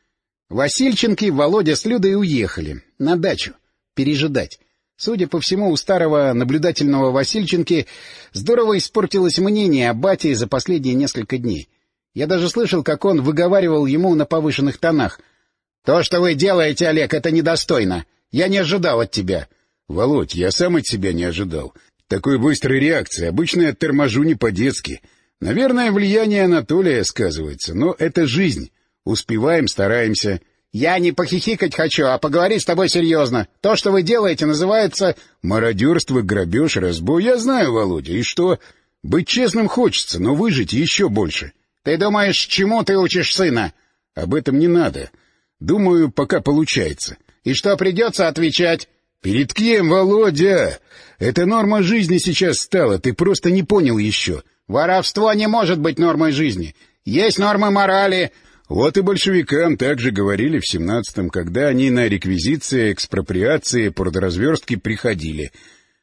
[SPEAKER 1] Васильченки, Володя с Людой уехали. На дачу. Пережидать. Судя по всему, у старого наблюдательного Васильченки здорово испортилось мнение о бате за последние несколько дней. Я даже слышал, как он выговаривал ему на повышенных тонах. — То, что вы делаете, Олег, это недостойно. Я не ожидал от тебя.
[SPEAKER 2] — Володь, я сам от себя не ожидал. Такой быстрой реакции. Обычно я торможу не по-детски. Наверное, влияние Анатолия сказывается, но это жизнь. Успеваем, стараемся.
[SPEAKER 1] — Я не похихикать хочу, а поговорить с тобой серьезно. То, что вы делаете, называется...
[SPEAKER 2] — Мародерство, грабеж, разбой. Я знаю, Володя. И что? Быть честным хочется, но выжить еще больше.
[SPEAKER 1] — ты думаешь, чему ты учишь сына?
[SPEAKER 2] Об этом не надо. Думаю, пока получается.
[SPEAKER 1] И что придется отвечать?
[SPEAKER 2] Перед кем, Володя? Это норма жизни сейчас стала, ты просто не понял еще.
[SPEAKER 1] Воровство не может быть нормой жизни. Есть нормы морали.
[SPEAKER 2] Вот и большевикам также говорили в семнадцатом, когда они на реквизиции, экспроприации, продразверстки приходили.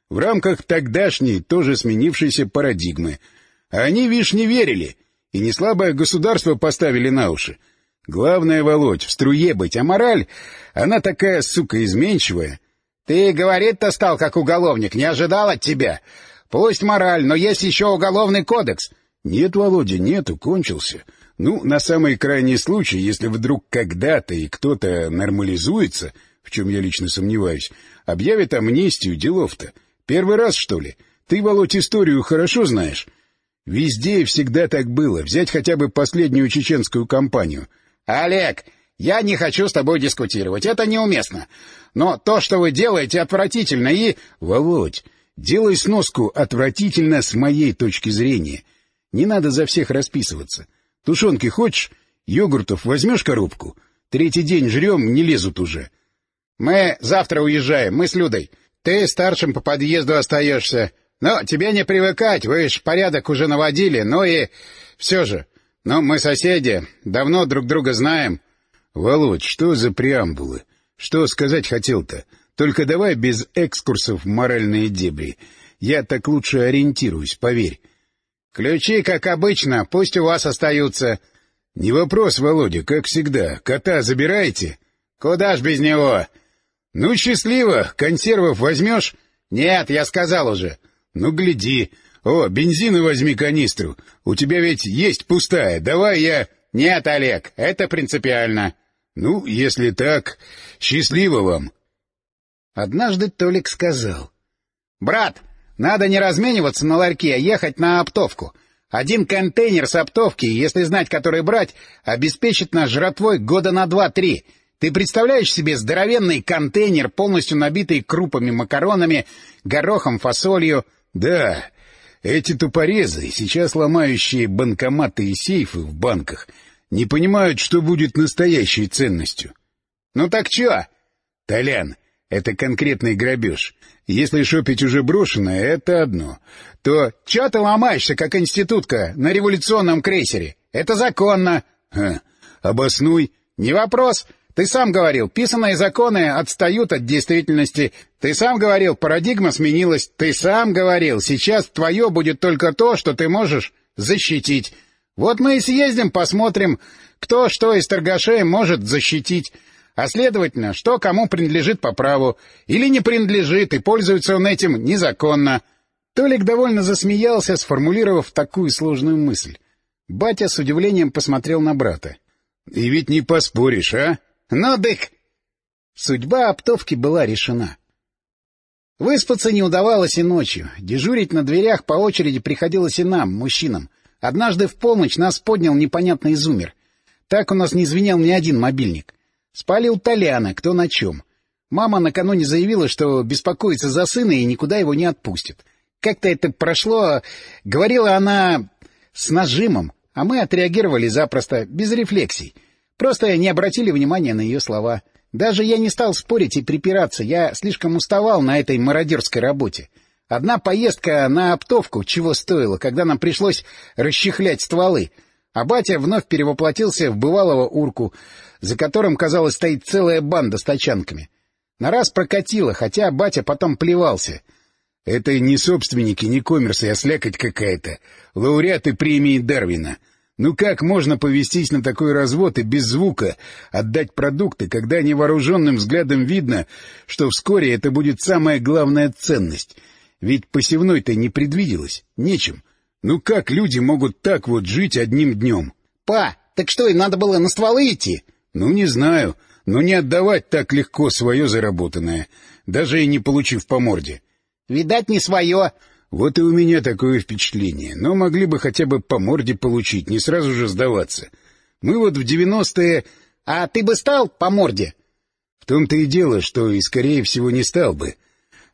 [SPEAKER 2] В рамках тогдашней, тоже сменившейся парадигмы. А они, вишь, не верили. И не слабое государство поставили на уши. Главное, Володь, в струе быть, а мораль, она такая, сука, изменчивая.
[SPEAKER 1] Ты говорить-то стал как уголовник, не ожидал от тебя. Пусть мораль, но есть еще уголовный кодекс.
[SPEAKER 2] Нет, Володя, нету, кончился. Ну, на самый крайний случай, если вдруг когда-то и кто-то нормализуется, в чем я лично сомневаюсь, объявят амнистию, делов-то. Первый раз, что ли? Ты, Володь, историю хорошо знаешь? Везде и всегда так было. Взять хотя бы последнюю чеченскую кампанию —
[SPEAKER 1] Олег, я не хочу с тобой дискутировать, это неуместно. Но то, что вы делаете, отвратительно и...
[SPEAKER 2] Володь, делай сноску отвратительно с моей точки зрения. Не надо за всех расписываться. Тушенки хочешь? Йогуртов возьмешь коробку? Третий день жрем, не лезут уже.
[SPEAKER 1] Мы завтра уезжаем, мы с Людой. Ты старшим по подъезду остаешься. Но тебе не привыкать, вы ж порядок уже наводили, но и... Все же, но мы соседи, давно друг друга знаем.
[SPEAKER 2] — Володь, что за преамбулы? Что сказать хотел-то? Только давай без экскурсов в моральные дебри. Я так лучше ориентируюсь, поверь.
[SPEAKER 1] — Ключи, как обычно, пусть у вас остаются.
[SPEAKER 2] — Не вопрос, Володя, как всегда. Кота забираете?
[SPEAKER 1] — Куда ж без него?
[SPEAKER 2] — Ну, счастливо. Консервов возьмешь?
[SPEAKER 1] — Нет, я сказал уже.
[SPEAKER 2] — Ну, гляди. «О, бензина возьми канистру. У тебя ведь есть пустая. Давай я...»
[SPEAKER 1] «Нет, Олег, это принципиально».
[SPEAKER 2] «Ну, если так, счастливо вам».
[SPEAKER 1] Однажды Толик сказал. «Брат, надо не размениваться на ларьке, а ехать на оптовку. Один контейнер с оптовки, если знать, который брать, обеспечит нас жратвой года на два-три. Ты представляешь себе здоровенный контейнер, полностью набитый крупами, макаронами, горохом, фасолью?»
[SPEAKER 2] «Да, эти тупорезы, сейчас ломающие банкоматы и сейфы в банках, не понимают, что будет настоящей ценностью.
[SPEAKER 1] — Ну так чё?
[SPEAKER 2] — Толян, это конкретный грабеж. Если шопить уже брошенное, это одно. То...
[SPEAKER 1] — Чё ты ломаешься, как институтка, на революционном крейсере? Это законно.
[SPEAKER 2] — Ха, обоснуй.
[SPEAKER 1] — Не вопрос. — ты сам говорил, писанные законы отстают от действительности. Ты сам говорил, парадигма сменилась. Ты сам говорил, сейчас твое будет только то, что ты можешь защитить. Вот мы и съездим, посмотрим, кто что из торгашей может защитить. А следовательно, что кому принадлежит по праву. Или не принадлежит, и пользуется он этим незаконно. Толик довольно засмеялся, сформулировав такую сложную мысль. Батя с удивлением посмотрел на брата.
[SPEAKER 2] — И ведь не поспоришь, а?
[SPEAKER 1] Ну, дык! Судьба оптовки была решена. Выспаться не удавалось и ночью. Дежурить на дверях по очереди приходилось и нам, мужчинам. Однажды в полночь нас поднял непонятный зумер. Так у нас не звенел ни один мобильник. Спали у Толяна, кто на чем. Мама накануне заявила, что беспокоится за сына и никуда его не отпустит. Как-то это прошло... Говорила она с нажимом, а мы отреагировали запросто, без рефлексий. Просто не обратили внимания на ее слова. Даже я не стал спорить и припираться, я слишком уставал на этой мародерской работе. Одна поездка на оптовку чего стоила, когда нам пришлось расчехлять стволы, а батя вновь перевоплотился в бывалого урку, за которым, казалось, стоит целая банда с тачанками. На раз прокатило, хотя батя потом плевался.
[SPEAKER 2] Это не собственники, не коммерсы, а слякоть какая-то. Лауреаты премии Дарвина. Ну как можно повестись на такой развод и без звука отдать продукты, когда невооруженным взглядом видно, что вскоре это будет самая главная ценность? Ведь посевной-то не предвиделось, нечем. Ну как люди могут так вот жить одним днем?
[SPEAKER 1] — Па, так что, им надо было на стволы идти?
[SPEAKER 2] — Ну, не знаю, но не отдавать так легко свое заработанное, даже и не получив по морде.
[SPEAKER 1] — Видать, не свое.
[SPEAKER 2] Вот и у меня такое впечатление. Но могли бы хотя бы по морде получить, не сразу же сдаваться. Мы вот в девяностые...
[SPEAKER 1] А ты бы стал по морде?
[SPEAKER 2] В том-то и дело, что и, скорее всего, не стал бы.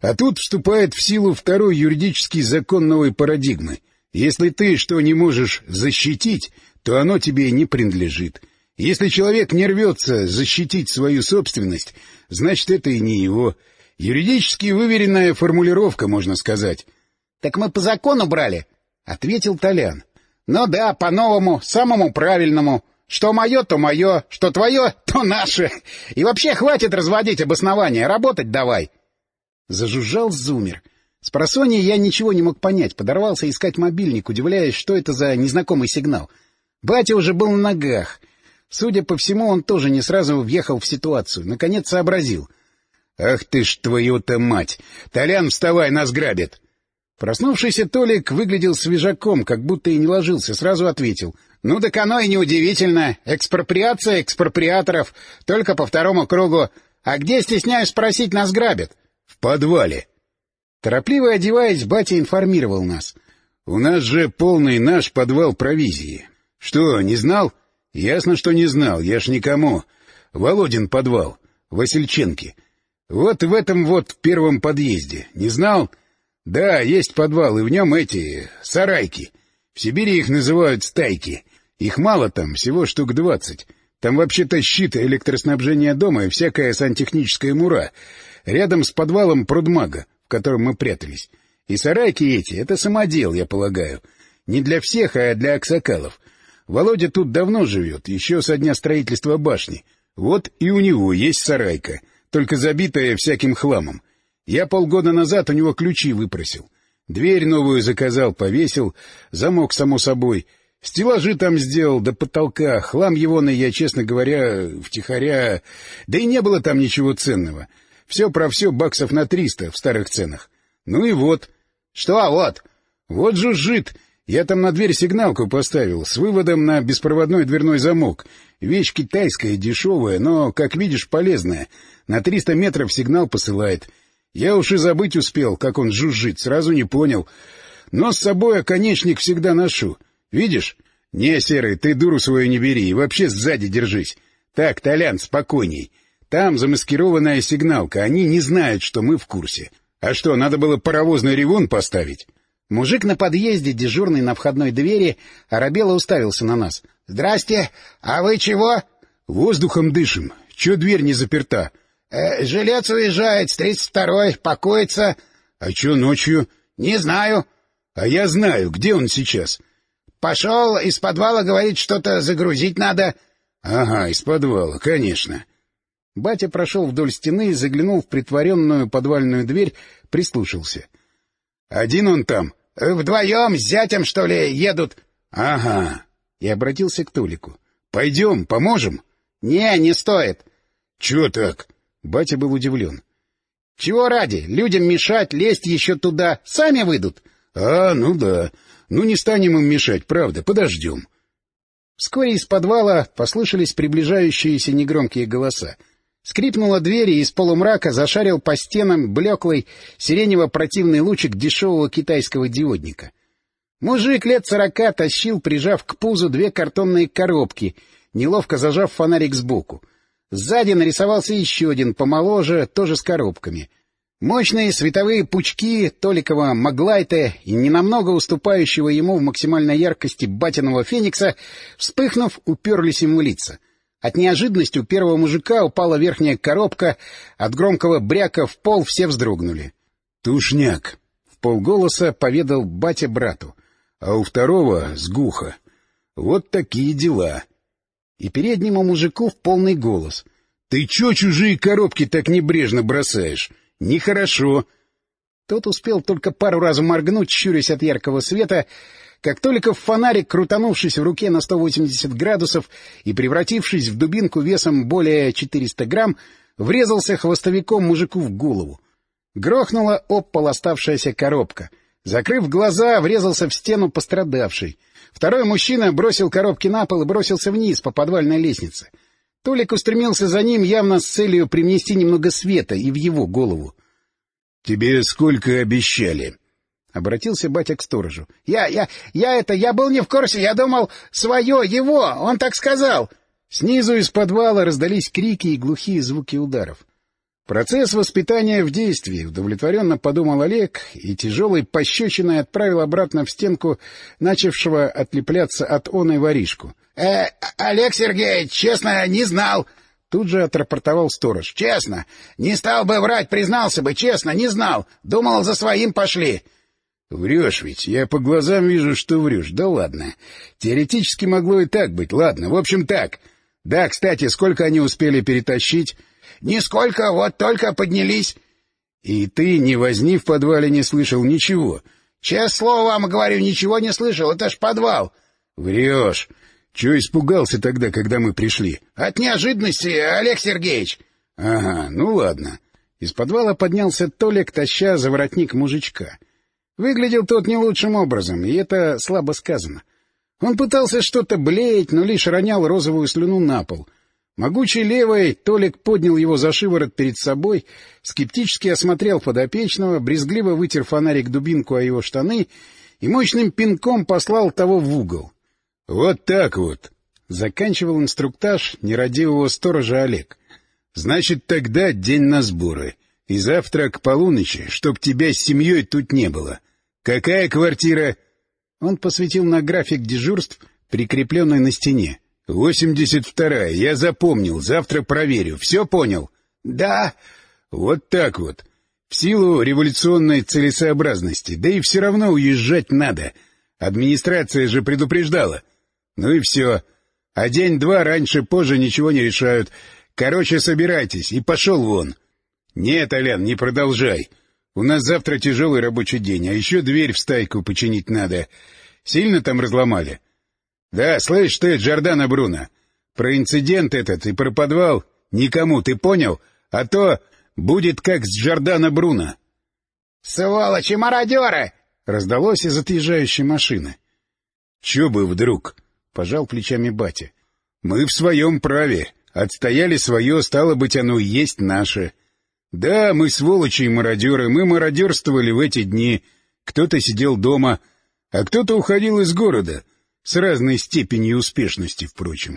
[SPEAKER 2] А тут вступает в силу второй юридический закон новой парадигмы. Если ты что не можешь защитить, то оно тебе не принадлежит. Если человек не рвется защитить свою собственность, значит, это и не его. Юридически выверенная формулировка, можно сказать.
[SPEAKER 1] — Так мы по закону брали, — ответил Толян. — Ну да, по-новому, самому правильному. Что мое, то мое, что твое, <laughs> то наше. И вообще хватит разводить обоснования, работать давай. Зажужжал зумер. С просонья я ничего не мог понять, подорвался искать мобильник, удивляясь, что это за незнакомый сигнал. Батя уже был на ногах. Судя по всему, он тоже не сразу въехал в ситуацию. Наконец сообразил. — Ах ты ж твою-то мать! Толян, вставай, нас грабят! Проснувшийся Толик выглядел свежаком, как будто и не ложился, сразу ответил. — Ну так оно и неудивительно. Экспроприация экспроприаторов. Только по второму кругу. А где, стесняюсь спросить, нас грабят? — В подвале. Торопливо одеваясь, батя информировал нас. — У нас же полный наш подвал провизии. — Что, не знал? — Ясно, что не знал. Я ж никому. Володин подвал. Васильченки. Вот в этом вот первом подъезде. Не знал? — да, есть подвал, и в нем эти... сарайки. В Сибири их называют стайки. Их мало там, всего штук двадцать. Там вообще-то щит электроснабжения дома и всякая сантехническая мура. Рядом с подвалом прудмага, в котором мы прятались. И сарайки эти — это самодел, я полагаю. Не для всех, а для аксакалов. Володя тут давно живет, еще со дня строительства башни. Вот и у него есть сарайка, только забитая всяким хламом. Я полгода назад у него ключи выпросил. Дверь новую заказал, повесил, замок, само собой. Стеллажи там сделал, до потолка. Хлам его на я, честно говоря, втихаря... Да и не было там ничего ценного. Все про все баксов на триста в старых ценах. Ну и вот. Что вот? Вот жужжит. Я там на дверь сигналку поставил, с выводом на беспроводной дверной замок. Вещь китайская, дешевая, но, как видишь, полезная. На триста метров сигнал посылает. Я уж и забыть успел, как он жужжит, сразу не понял. Но с собой оконечник всегда ношу. Видишь? Не, Серый, ты дуру свою не бери и вообще сзади держись. Так, Толян, спокойней. Там замаскированная сигналка, они не знают, что мы в курсе. А что, надо было паровозный ревун поставить? Мужик на подъезде, дежурный на входной двери, оробело уставился на нас. — Здрасте, а вы чего? — Воздухом дышим. Чё дверь не заперта? — Э, жилец уезжает с тридцать второй, покоится. — А что ночью? — Не знаю. — А я знаю, где он сейчас. — Пошел из подвала, говорит, что-то загрузить надо. — Ага, из подвала, конечно. Батя прошел вдоль стены, заглянул в притворенную подвальную дверь, прислушался. — Один он там? Э, — Вдвоем с зятем, что ли, едут. — Ага. И обратился к Толику. — Пойдем, поможем? — Не, не стоит. — Чего так? — Батя был удивлен. — Чего ради? Людям мешать, лезть еще туда. Сами выйдут. — А, ну да. Ну не станем им мешать, правда, подождем. Вскоре из подвала послышались приближающиеся негромкие голоса. Скрипнула дверь, и из полумрака зашарил по стенам блеклый сиренево-противный лучик дешевого китайского диодника. Мужик лет сорока тащил, прижав к пузу, две картонные коробки, неловко зажав фонарик сбоку. Сзади нарисовался еще один, помоложе, тоже с коробками. Мощные световые пучки Толикова Маглайта и ненамного уступающего ему в максимальной яркости батиного феникса, вспыхнув, уперлись ему лица. От неожиданности у первого мужика упала верхняя коробка, от громкого бряка в пол все вздрогнули. — Тушняк! — в полголоса поведал батя брату. — А у второго — сгуха. Вот такие дела. — и переднему мужику в полный голос. — Ты чё чужие коробки так небрежно бросаешь? Нехорошо. Тот успел только пару раз моргнуть, щурясь от яркого света, как только фонарик, крутанувшись в руке на 180 градусов и превратившись в дубинку весом более 400 грамм, врезался хвостовиком мужику в голову. Грохнула об пол оставшаяся коробка. Закрыв глаза, врезался в стену пострадавший. Второй мужчина бросил коробки на пол и бросился вниз по подвальной лестнице. Толик устремился за ним явно с целью принести немного света и в его голову. — Тебе сколько обещали? — обратился батя к сторожу. — Я, я, я это, я был не в курсе, я думал, свое, его, он так сказал. Снизу из подвала раздались крики и глухие звуки ударов. Процесс воспитания в действии, удовлетворенно подумал Олег и тяжелой пощечиной отправил обратно в стенку начавшего отлепляться от оной воришку. — Э, Олег Сергеевич, честно, не знал. Тут же отрапортовал сторож. — Честно. Не стал бы врать, признался бы. Честно, не знал. Думал, за своим пошли.
[SPEAKER 2] — Врешь ведь. Я по глазам вижу, что врешь. Да ладно. Теоретически могло и так быть. Ладно, в общем так. Да, кстати, сколько они успели перетащить?
[SPEAKER 1] — Нисколько, вот только поднялись.
[SPEAKER 2] — И ты, не возни в подвале, не слышал ничего?
[SPEAKER 1] — Честное слово вам говорю, ничего не слышал. Это ж подвал.
[SPEAKER 2] — Врешь. Чего испугался тогда, когда мы пришли?
[SPEAKER 1] — От неожиданности, Олег Сергеевич.
[SPEAKER 2] — Ага, ну ладно. Из подвала поднялся Толик, таща за воротник мужичка. Выглядел тот не лучшим образом, и это слабо сказано. Он пытался что-то блеять, но лишь ронял розовую слюну на пол. Могучий левой Толик поднял его за шиворот перед собой, скептически осмотрел подопечного, брезгливо вытер фонарик дубинку о его штаны и мощным пинком послал того в угол. — Вот так вот! — заканчивал инструктаж нерадивого сторожа Олег. — Значит, тогда день на сборы. И завтра к полуночи, чтоб тебя с семьей тут не было. Какая квартира? Он посветил на график дежурств, прикрепленный на стене. — Восемьдесят вторая. Я запомнил. Завтра проверю. Все понял? — Да. — Вот так вот. В силу революционной целесообразности. Да и все равно уезжать надо. Администрация же предупреждала. Ну и все. А день-два раньше-позже ничего не решают. Короче, собирайтесь и пошел вон. Нет, Алян, не продолжай. У нас завтра тяжелый рабочий день, а еще дверь в стайку починить надо. Сильно там разломали? Да, слышь ты, Джордана Бруно, про инцидент этот и про подвал никому, ты понял? А то будет как с Джордана Бруно.
[SPEAKER 1] Сволочи, мародеры!
[SPEAKER 2] Раздалось из отъезжающей машины. Че бы вдруг? пожал плечами батя. Мы в своем праве. Отстояли свое, стало быть, оно и есть наше. Да, мы сволочи и мародеры, мы мародерствовали в эти дни. Кто-то сидел дома, а кто-то уходил из города, с разной степенью успешности, впрочем.